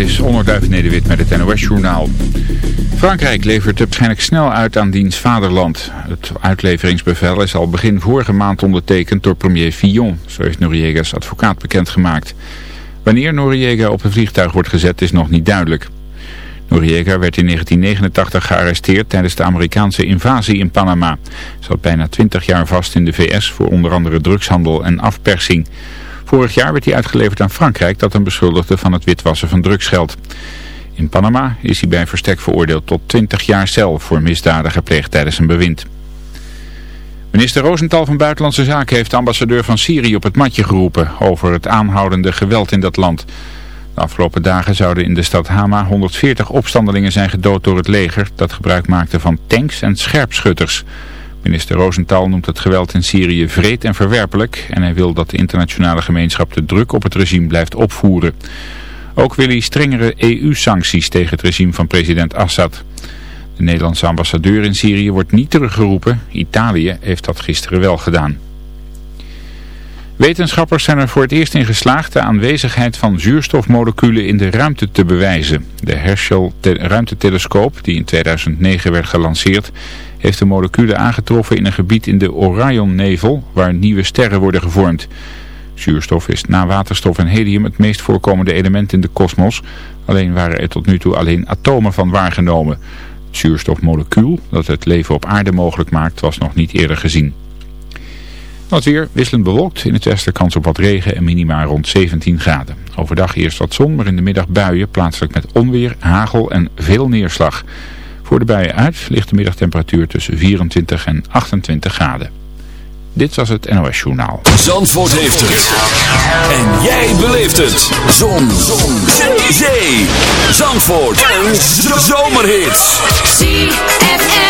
is Onderduif Nederwit met het NOS-journaal. Frankrijk levert het waarschijnlijk snel uit aan diens vaderland. Het uitleveringsbevel is al begin vorige maand ondertekend door premier Fillon, zo heeft Noriega's advocaat bekendgemaakt. Wanneer Noriega op een vliegtuig wordt gezet is nog niet duidelijk. Noriega werd in 1989 gearresteerd tijdens de Amerikaanse invasie in Panama. Zat bijna 20 jaar vast in de VS voor onder andere drugshandel en afpersing. Vorig jaar werd hij uitgeleverd aan Frankrijk dat hem beschuldigde van het witwassen van drugsgeld. In Panama is hij bij verstek veroordeeld tot 20 jaar cel voor misdaden gepleegd tijdens zijn bewind. Minister Rosenthal van Buitenlandse Zaken heeft de ambassadeur van Syrië op het matje geroepen over het aanhoudende geweld in dat land. De afgelopen dagen zouden in de stad Hama 140 opstandelingen zijn gedood door het leger dat gebruik maakte van tanks en scherpschutters. Minister Rosenthal noemt het geweld in Syrië vreed en verwerpelijk en hij wil dat de internationale gemeenschap de druk op het regime blijft opvoeren. Ook wil hij strengere EU-sancties tegen het regime van president Assad. De Nederlandse ambassadeur in Syrië wordt niet teruggeroepen. Italië heeft dat gisteren wel gedaan. Wetenschappers zijn er voor het eerst in geslaagd de aanwezigheid van zuurstofmoleculen in de ruimte te bewijzen. De Herschel ruimtetelescoop, die in 2009 werd gelanceerd, heeft de moleculen aangetroffen in een gebied in de Orionnevel waar nieuwe sterren worden gevormd. Zuurstof is na waterstof en helium het meest voorkomende element in de kosmos. Alleen waren er tot nu toe alleen atomen van waargenomen. Het zuurstofmolecuul dat het leven op aarde mogelijk maakt was nog niet eerder gezien. Wat weer wisselend bewolkt. In het westen kans op wat regen en minima rond 17 graden. Overdag eerst wat zon, maar in de middag buien. Plaatselijk met onweer, hagel en veel neerslag. Voor de buien uit ligt de middagtemperatuur tussen 24 en 28 graden. Dit was het NOS Journaal. Zandvoort heeft het. En jij beleeft het. Zon. Zon. Zee. Zee. Zandvoort. Een zomerhit. ZFM.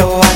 yo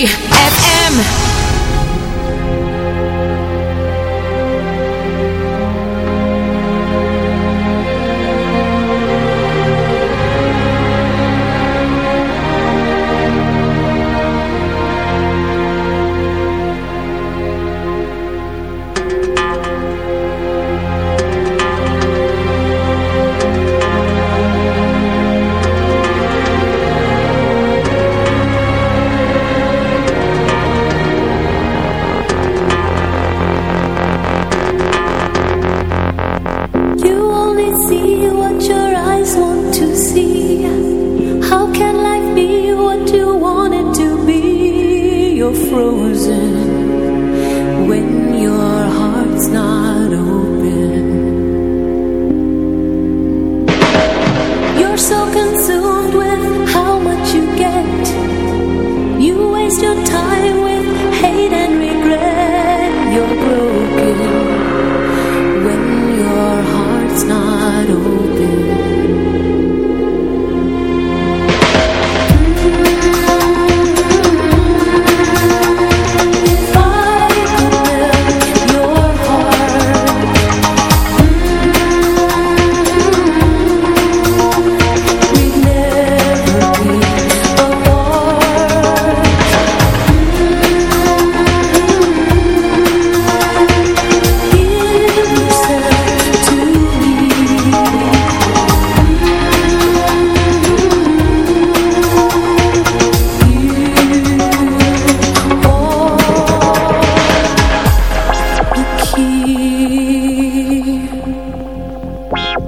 ZFM.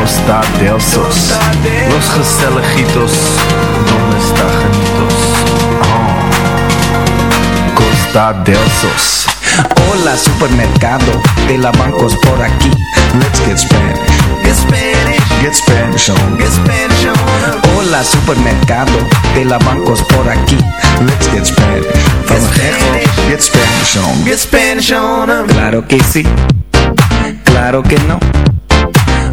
Costa del Sos. Los Gestelejitos, ¿dónde está Janitos? Oh. Costa del Sos. Hola supermercado de la bancos por aquí. Let's get Spanish. Get Spanish, Get Spanish on. get Spanish on. Hola supermercado de la bancos por aquí. Let's get Spanish. Van Gegel, get Spanish on. Get Spanish on. Claro que sí, claro que no.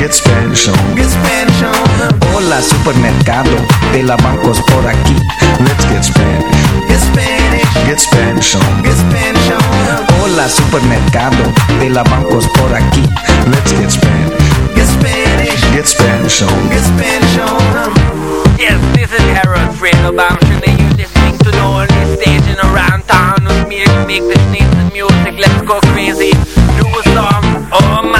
Get Spanish on. get Spanish on. Hola supermercado de la bancos por aquí. Let's get Spanish. Get Spanish, Get Spanish on. get Spanish on. Hola supermercado de la bancos por aquí. Let's get Spanish. Get Spanish, Get Spanish on. get Spanish on. Yes, this is Harold Friedelbaum. Should they use listening to the only station around town with me make this nice music? Let's go crazy. Do a song. Oh my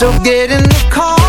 So get in the car.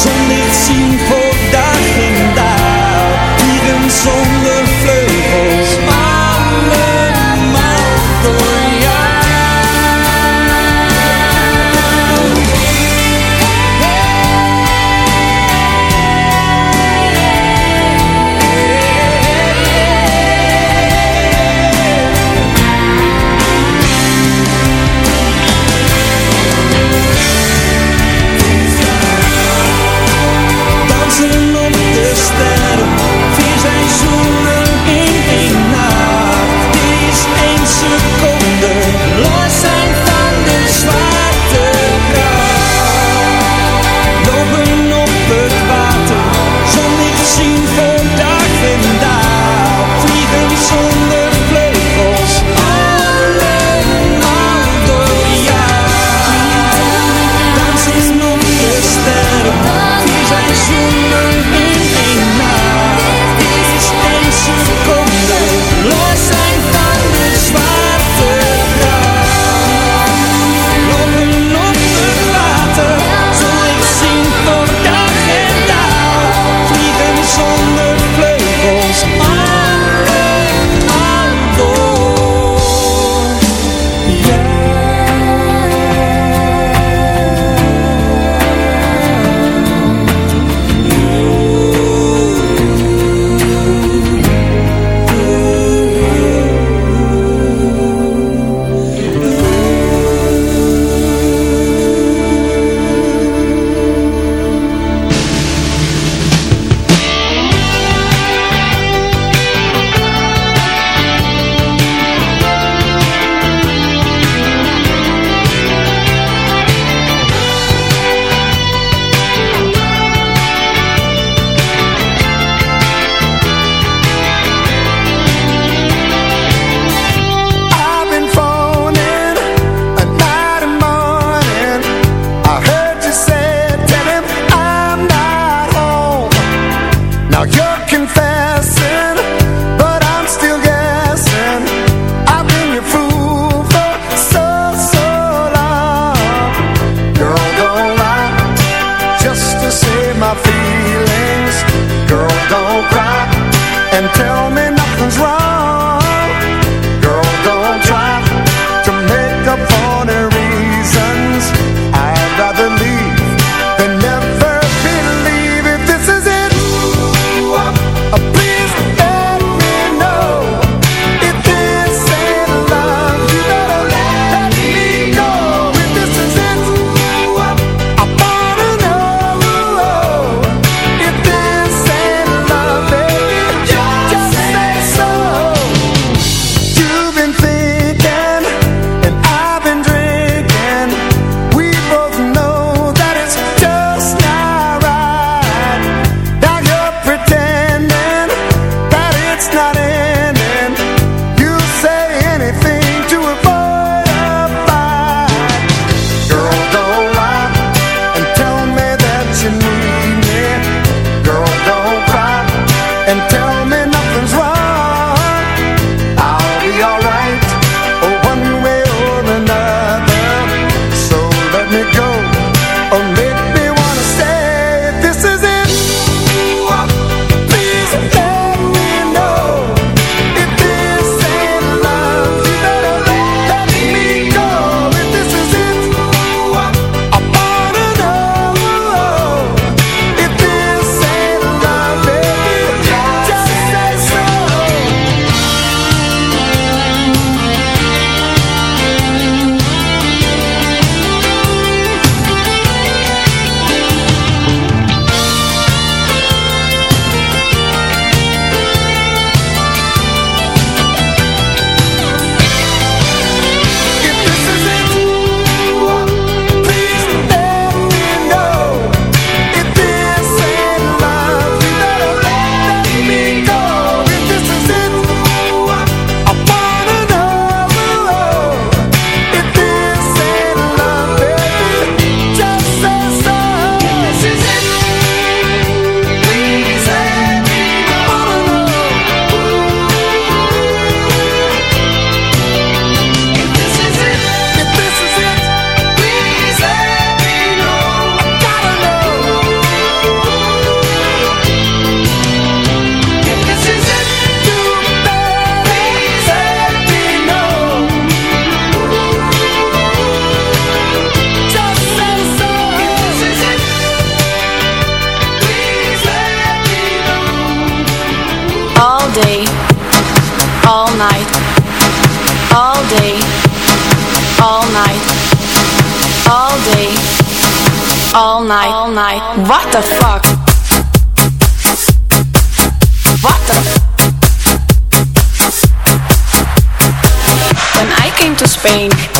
ze niet zien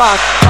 Fuck?